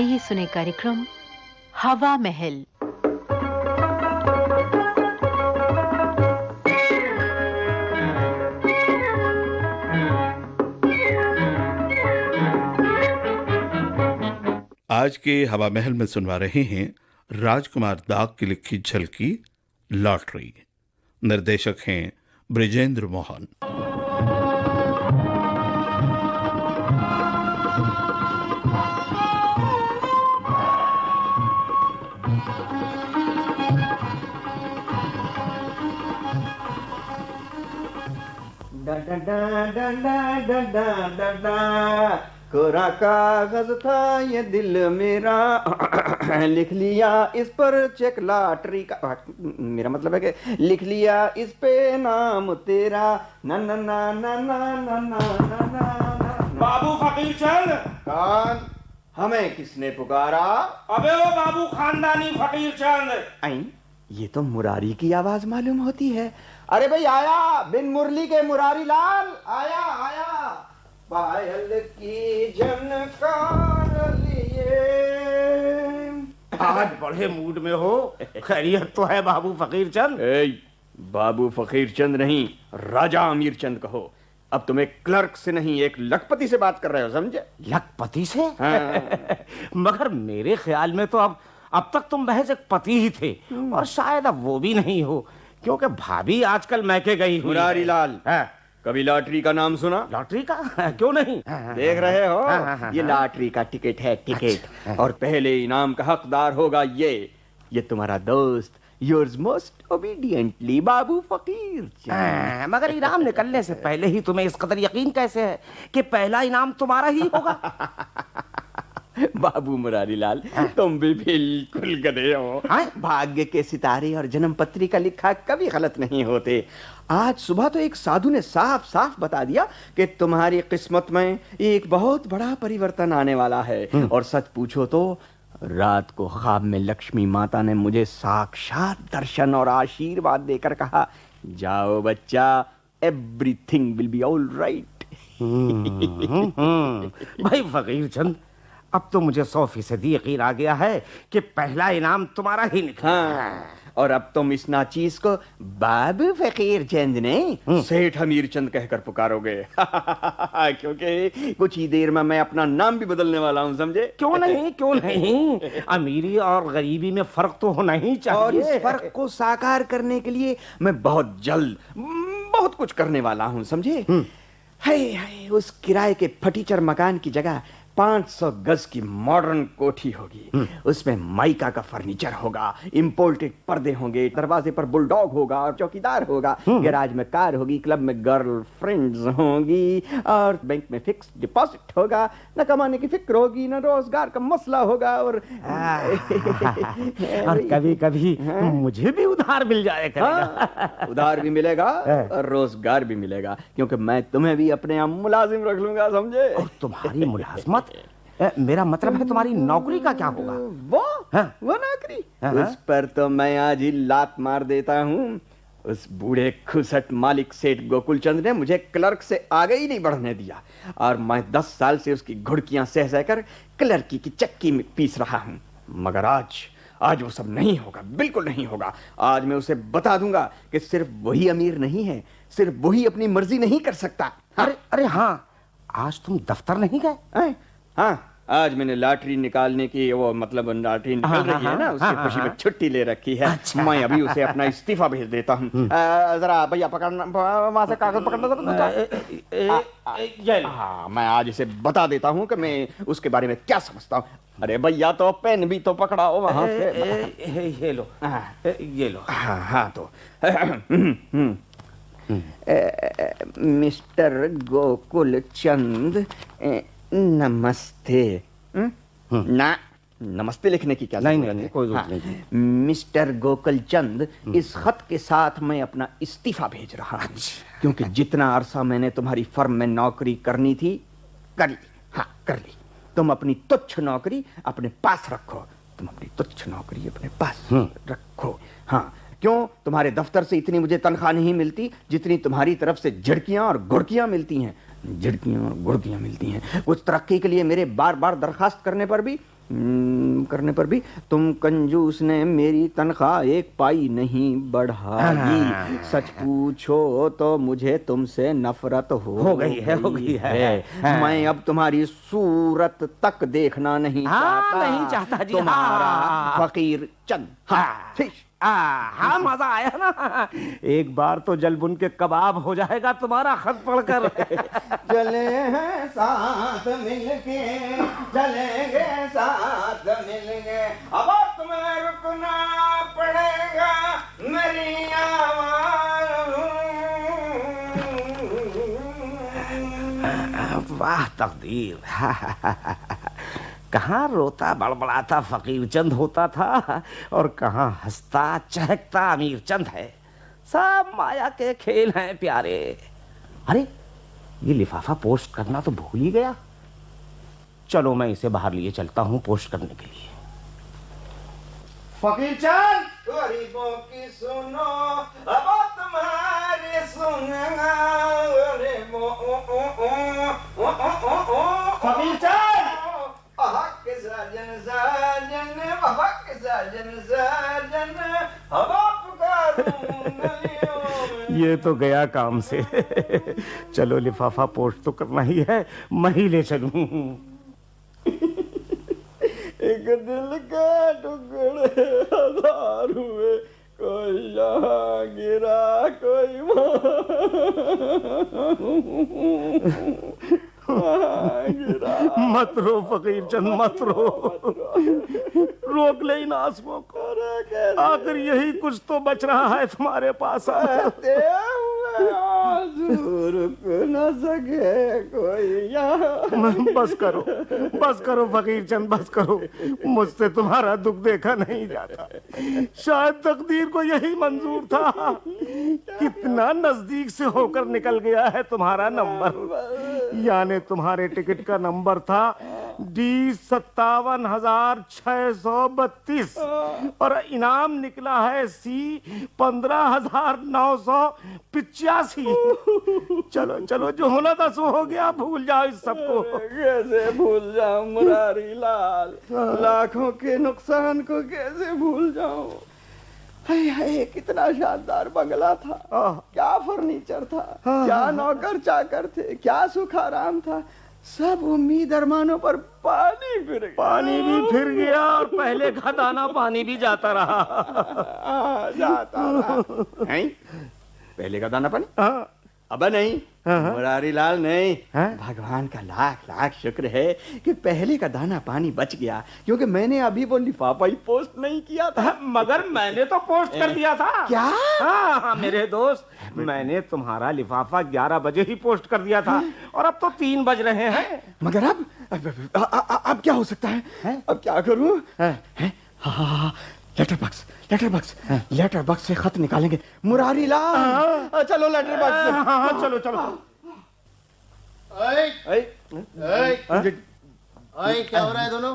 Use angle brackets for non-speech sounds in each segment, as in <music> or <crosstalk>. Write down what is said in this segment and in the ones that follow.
आइए सुने कार्यक्रम हवा महल। आज के हवा महल में सुनवा रहे हैं राजकुमार दाग की लिखी झलकी लॉटरी। निर्देशक हैं ब्रिजेंद्र मोहन। कोरा कागज़ था ये दिल मेरा लिख लिया इस पर चेक लॉटरी का मेरा मतलब है कि लिख लिया इस पे नाम तेरा ना ना ना ना ना ना ना ना ना बाबू फकीर चंद कौन हमें किसने पुकारा अबे ओ बाबू खानदानी फकीर चंद आई ये तो मुरारी की आवाज़ मालूम होती है। अरे भाई आया! बिन मुरली के मुरारी लाल! आया आया! पायल की झनकार लिए। आज बड़े मूड में हो। खैरियत तो है बाबू फकीर चंद ए, बाबू फकीर चंद नहीं राजा अमीर चंद कहो। अब तुम एक क्लर्क से नहीं एक लखपति से बात कर रहे हो समझे? लखपति से? हाँ। <laughs> मगर मेरे ख्याल में तो अब अब तक तुम महज एक पति ही थे। और शायद अब वो भी नहीं हो क्योंकि भाभी आजकल मैके गई हुई है। लाल हाँ, कभी लॉटरी का नाम सुना? लॉटरी का? <laughs> क्यों नहीं? हाँ, देख रहे हो? हाँ, हाँ, हाँ, ये हाँ। लॉटरी का टिकट है टिकट। अच्छा। और पहले इनाम का हकदार होगा ये। ये तुम्हारा दोस्त योर्स मोस्ट ओबीडियंटली बाबू फकीर। हाँ, मगर इनाम निकलने से पहले ही तुम्हें इस कदर यकीन कैसे है कि पहला इनाम तुम्हारा ही होगा? <laughs> <laughs> बाबू मुरारी लाल तुम भी बिल्कुल गधे हो। हाँ? भाग्य के सितारे और जन्म पत्री का लिखा कभी गलत नहीं होते। आज सुबह तो एक साधु ने साफ़ साफ़ बता दिया कि तुम्हारी किस्मत में एक बहुत बड़ा परिवर्तन आने वाला है। और सच पूछो तो रात को ख्वाब में लक्ष्मी माता ने मुझे साक्षात दर्शन और आशीर्वाद देकर कहा जाओ बच्चा everything will be all right hmm, भाई फकीर चंद अब तो मुझे सौ फ़ीसदी यकीन आ गया है कि पहला इनाम तुम्हारा ही निकला हाँ और अब तुम इस नाचीज को बाबू फकीर चंद ने सेठ हमीर चंद कहकर पुकारोगे। <laughs> क्योंकि कुछ ही देर में मैं अपना नाम भी बदलने वाला हूँ समझे? क्यों नहीं क्यों नहीं? अमीरी और गरीबी में फ़र्क तो होना ही चाहिए और इस फ़र्क को साकार करने के लिए मैं बहुत जल्द बहुत कुछ करने वाला हूँ समझे? हाय हाय उस किराए के फटीचर मकान की जगह 500 गज की मॉडर्न कोठी होगी। उसमें माइका का फर्नीचर होगा इम्पोर्टेड पर्दे होंगे दरवाजे पर बुलडॉग होगा और चौकीदार होगा गैराज में कार होगी क्लब में गर्ल फ्रेंड्स होंगी और बैंक में फिक्स डिपॉजिट होगा न कमाने की फ़िक्र होगी न रोज़गार का मसला होगा और <laughs> और कभी कभी मुझे भी उधार मिल जाएगा हाँ, उधार भी मिलेगा और रोज़गार भी मिलेगा क्योंकि मैं तुम्हें भी अपने यहाँ मुलाजिम रख लूँगा समझे? और तुम्हारी मुलाजमत ए, मेरा मतलब है तुम्हारी नौकरी का क्या होगा? वो? हाँ। वो नौकरी? हाँ, उस पर तो मैं आज ही लात मार देता हूँ। उस बूढ़े खुसट मालिक सेठ गोकुल चंद ने मुझे क्लर्क से आगे ही नहीं बढ़ने दिया और मैं दस साल से उसकी घुड़कियाँ सह सह कर क्लर्की की चक्की में पीस रहा हूँ। मगर आज आज वो सब नहीं होगा बिल्कुल नहीं होगा। आज मैं उसे बता दूँगा कि सिर्फ़ वही अमीर नहीं है सिर्फ़ वही अपनी मर्ज़ी नहीं कर सकता। अरे अरे हाँ आज तुम दफ्तर नहीं गए? हैं? हाँ आज मैंने लॉटरी निकालने की वो मतलब लॉटरी निकल हाँ, रही है ना हाँ, उसकी हाँ, खुशी में हाँ। छुट्टी ले रखी है अच्छा। मैं अभी उसे अपना इस्तीफा भेज देता हूँ जरा भैया पकड़ना वहाँ से कागज़ पकड़ना जरा। हाँ मैं आज इसे बता देता हूँ कि मैं उसके बारे में क्या समझता हूँ अरे भैया तो पेन भी तो पकड़ाओ वहाँ से ये लो हाँ। ये लो हाँ हाँ तो हम्म, हम्म। मिस्टर गोकुल चंद नमस्ते। हम्म? ना नमस्ते लिखने की क्या नहीं, नहीं, नहीं, कोई ज़रूरत हाँ, नहीं। मिस्टर गोकुल चंद इस खत के साथ मैं अपना इस्तीफा भेज रहा हूँ। अच्छा। क्योंकि जितना अरसा मैंने तुम्हारी फर्म में नौकरी करनी थी कर ली। हाँ कर ली। तुम अपनी तुच्छ नौकरी अपने पास रखो। तुम अपनी तुच्छ नौकरी अपने पास रखो। हाँ क्यों? तुम्हारे दफ्तर से इतनी मुझे तनख्वाह नहीं मिलती जितनी तुम्हारी तरफ़ से झड़कियाँ और गुड़कियाँ मिलती हैं। झड़कियाँ और गुड़कियाँ मिलती हैं कुछ तरक्की के लिए मेरे बार बार दरखास्त करने पर भी हम्म, करने पर भी तुम कंजूस ने मेरी तनख्वाह एक पाई नहीं बढ़ाई सच पूछो तो मुझे तुमसे नफरत हो हो गई है, हो गई है। हाँ। मैं अब तुम्हारी सूरत तक देखना नहीं हाँ, चाहता नहीं चाहता जी, तुम्हारा हाँ। फकीर चंद हाँ। हाँ मज़ा आया ना। एक बार तो जलबुन के कबाब हो जाएगा तुम्हारा खत पढ़कर। चले हैं साथ मिलके चलेंगे साथ मिलके। अब तुम्हें रुकना पड़ेगा मेरी वाह तकदीर। कहाँ रोता बड़बड़ाता फकीर चंद होता था और कहाँ हंसता चहकता अमीर चंद है। सब माया के खेल हैं प्यारे। अरे ये लिफाफा पोस्ट करना तो भूल ही गया। चलो मैं इसे बाहर लिए चलता हूँ पोस्ट करने के लिए। फकीर चंद! गरीबों की सुनो अब तुम्हारी सुनगा गरीबों फकीर चंद! ये तो गया काम से। चलो लिफाफा पोस्ट तो करना ही है मैं ही ले चलूँ। एक दिल का टुकड़े हज़ार हुए कोई यहाँ गिरा कोई वहाँ। <laughs> मत रो फकीर चंद मत रो। रोक ले इन आंसुओं को। आखिर यही कुछ तो बच रहा है तुम्हारे पास सके कोई बस करो बस करो फकीर चंद बस करो। मुझसे तुम्हारा दुख देखा नहीं जाता। शायद तकदीर को यही मंजूर था। कितना नज़दीक से होकर निकल गया है तुम्हारा नंबर। यानी तुम्हारे टिकट का नंबर था डी सत्तावन हज़ार छह सौ बत्तीस। और इनाम निकला है सी पंद्रह हज़ार नौ सौ पिचासी। चलो चलो जो होना था सो हो गया भूल जाओ इस सबको। कैसे भूल जाओ मुरारी लाल? लाखों के नुकसान को कैसे भूल जाओ हाय कितना शानदार बंगला था। क्या फर्नीचर था क्या नौकर चाकर थे क्या सुख आराम था। सब उम्मीद अरमानों पर पानी फिर गया। पानी भी फिर गया और पहले का दाना पानी भी जाता रहा <laughs> आ, जाता रहा। हैं? पहले का दाना पानी हाँ, अब नहीं हाँ। मुरारी लाल नहीं। हाँ? भगवान का लाख लाख शुक्र है कि पहले का दाना पानी बच गया क्योंकि मैंने अभी वो लिफाफा ही पोस्ट नहीं किया था। मगर मैंने तो पोस्ट कर दिया था। क्या? हाँ हाँ मेरे दोस्त मैंने तुम्हारा लिफाफा ग्यारह बजे ही पोस्ट कर दिया था और अब तो तीन बज रहे हैं। मगर अब अब, अब, अब, अब क्या हो सकता है? अब क्या करूँ? हैं? हाँ, हाँ, हाँ, letter box letter box letter box से खत निकालेंगे। मुरारी लाल। चलो लेटर बॉक्स से। हाँ हाँ चलो चलो। आए ऐ, आए आए क्या हो रहा है दोनों?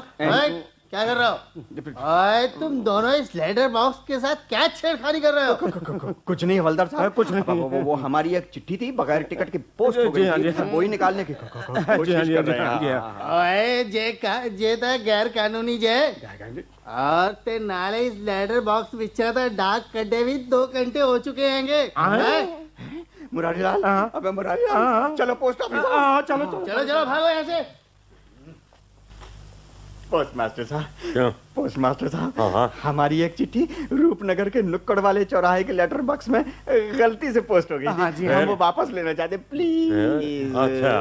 क्या कर रहे हो? तुम दोनों इस लेटर बॉक्स के साथ क्या छेड़खानी कर रहे हो? कुछ नहीं हवलदार हाँ, साहब कुछ नहीं। वो, वो, वो हमारी एक चिट्ठी थी बगैर टिकट के पोस्ट हो गई हाँ, जी, थी हाँ। वही निकालने की को- को- को- <laughs> जी, हाँ, कोशिश कर रहे हैं। हाँ, जी, हाँ, हाँ, ओए जे का जे था गैर कानूनी जे। और ते नाले इस लेटर बॉक्स विचा था डाक कड्डे भी दो घंटे हो चुके हैंगे। हैं? मुरारी लाल हाँ। अबे मुरारी हाँ। लाल चलो पोस्ट ऑफ़िस हाँ चलो चलो। चलो चलो भागो यहाँ से। पोस्ट मास्टर साहब। पोस्ट मास्टर साहब हमारी एक चिट्ठी रूपनगर के नुक्कड़ वाले चौराहे के लेटर बॉक्स में गलती से पोस्ट हो गई हाँ जी, हम वो वापस लेना चाहते प्लीज़ अच्छा।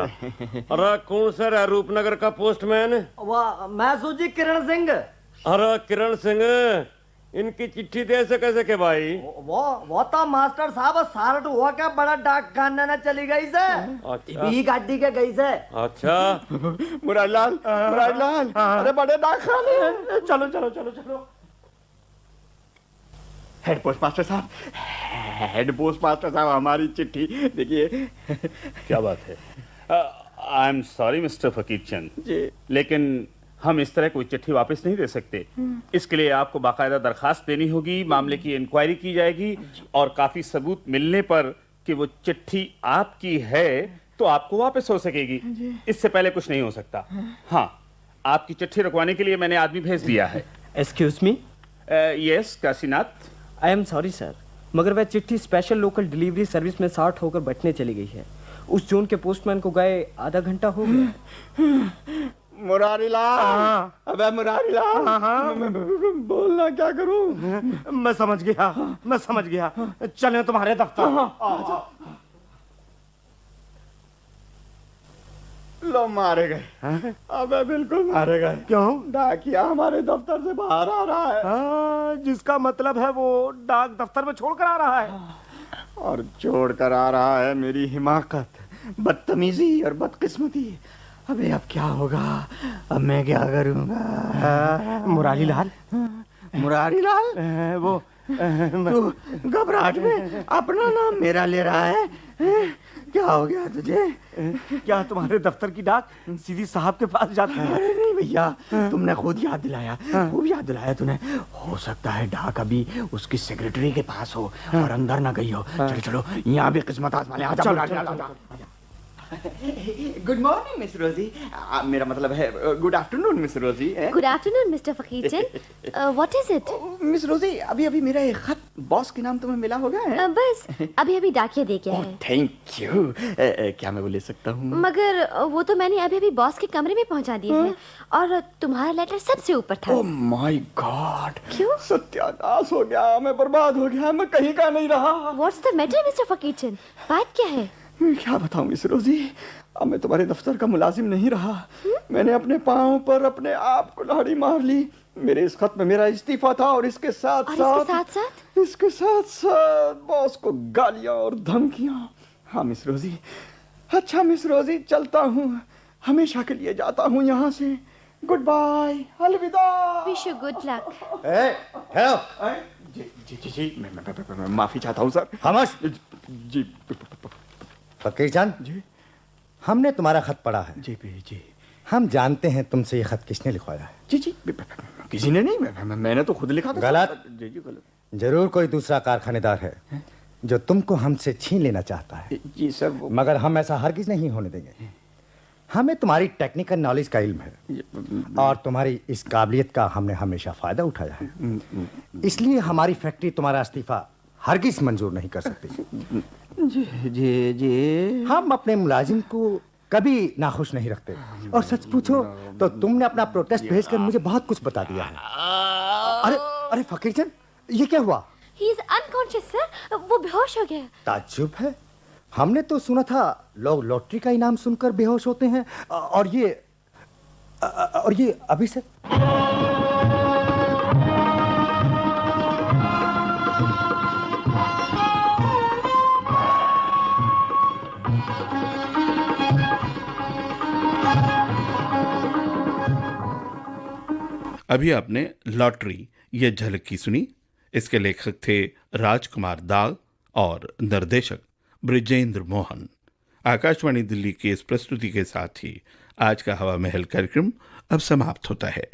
अरे कौन सर है रूपनगर का पोस्टमैन वाह मैं सूजी किरण सिंह। अरे किरण सिंह इनकी चिट्ठी दे सके सके भाई। वो वो तो मास्टर साहब सारट हुआ क्या बड़ा डाक खाना न चली गई से। अच्छा। गाड़ी के गई से। अच्छा। <laughs> मुरारी लाल मुरारी लाल अरे बड़े डाक खाने हैं। चलो चलो चलो चलो। हेड पोस्ट मास्टर साहब। हेड पोस्ट मास्टर साहब हमारी चिट्ठी। देखिए। क्या बात है? आई am sorry mister Fakir Chand ji. लेकिन हम इस तरह कोई चिट्ठी वापस नहीं दे सकते। इसके लिए आपको बाकायदा दरखास्त देनी होगी मामले की इंक्वायरी की जाएगी और काफ़ी सबूत मिलने पर कि वो चिट्ठी आपकी है तो आपको वापस हो सकेगी। इससे पहले कुछ नहीं हो सकता। हाँ। आपकी चिट्ठी रुकवाने के लिए मैंने आदमी भेज दिया है। Excuse me yes Kashinath. I am sorry sir मगर वह चिट्ठी स्पेशल लोकल डिलीवरी सर्विस में शार्ट होकर बैठने चली गई है। उस जोन के पोस्टमैन को गए आधा घंटा हो गया। मुरारी लाल अबे मैं- मैं- बोलना क्या करूँ? मैं समझ गया मैं समझ गया। चलें तुम्हारे दफ्तर। लो मारे गए। अबे बिल्कुल मारे गए। क्यों? डाकिया हमारे दफ्तर से बाहर आ रहा है। हाँ, जिसका मतलब है वो डाक दफ्तर में छोड़कर आ रहा है। और छोड़ कर आ रहा है मेरी हिमाकत बदतमीजी और बदकिस्मती। अबे अब क्या होगा? अब मैं क्या करूँगा? मुरारी लाल मुरारी लाल वो तू घबराहट में अपना नाम मेरा ले रहा है। क्या हो गया तुझे? क्या तुम्हारे दफ्तर की डाक सीधी साहब के पास जाती है? अरे नहीं भैया तुमने खुद याद दिलाया खूब याद दिलाया तूने। हो सकता है डाक अभी उसकी सेक्रेटरी के पास हो और अंदर ना गई हो। चलो चलो यहाँ भी किस्मत आजमा ले आजा गुड मॉर्निंग मिस रोजी मेरा मतलब है good afternoon miss Rosy? Good afternoon, Mr. Fakirchan. <laughs> Uh, what is it? Miss Rosy अभी अभी मेरा एक खत बॉस के नाम तुम्हें मिला होगा है Uh, बस अभी अभी डाकिया दे गया है थैंक यू क्या मैं वो ले सकता हूँ मगर uh, वो तो मैंने अभी अभी बॉस के कमरे में पहुँचा दिया है और तुम्हारा लेटर सबसे ऊपर था माय गॉड क्यों? सत्यानाश हो गया मैं बर्बाद हो गया मैं कहीं का नहीं रहा What's the matter, Mr. Fakirchan? बात क्या है क्या बताऊँ मिस रोजी अब मैं तुम्हारे दफ्तर का मुलाजिम नहीं रहा। मैंने अपने पाँव पर अपने आप को लाड़ी मार ली। मेरे इस खत में मेरा इस्तीफा था और इसके साथ और साथ, इसके साथ साथ इसके साथ साथ बॉस को गालियाँ और धमकियाँ। हाँ मिस रोजी। अच्छा मिस रोजी चलता हूँ। हमेशा के लिए जाता हूँ यहाँ से। गुड बाय अलविदा विश यू गुड लक अरे, जी जी जी जी मैं, मैं, मैं, मैं माफ़ी चाहता हूँ सर। खामोश। जी फकीर चाँद जी। हमने तुम्हारा खत पढ़ा है। जी जी। हम जानते हैं तुमसे ये खत किसने लिखवाया है। जी जी किसी ने नहीं मैं, मैंने तो खुद लिखा था। गलत। जी जी गलत। ज़रूर कोई दूसरा कारखानेदार है जो तुमको हमसे छीन लेना चाहता है। जी सर वो मगर हम ऐसा हरगिज नहीं होने देंगे। हमें तुम्हारी टेक्निकल नॉलेज का इल्म है। और तुम्हारी इस काबिलियत का हमने हमेशा फ़ायदा उठाया है। इसलिए हमारी फैक्ट्री तुम्हारा इस्तीफा हरगिज मंजूर नहीं कर सकती। <laughs> जी जी जी। हम अपने मुलाजिम को कभी नाखुश नहीं रखते। और सच पूछो तो तुमने अपना प्रोटेस्ट भेजकर मुझे बहुत कुछ बता दिया है। अरे अरे फकीरचंद ये क्या हुआ? ही इज़ अनकॉन्शियस सर वो बेहोश हो गया। ताज्जुब है। हमने तो सुना था लोग लॉटरी का इनाम सुनकर बेहोश होते हैं। और ये और ये अभी से? अभी आपने लॉटरी यह झलक की सुनी। इसके लेखक थे राजकुमार दाग और निर्देशक ब्रिजेंद्र मोहन। आकाशवाणी दिल्ली की इस प्रस्तुति के साथ ही आज का हवा महल कार्यक्रम अब समाप्त होता है।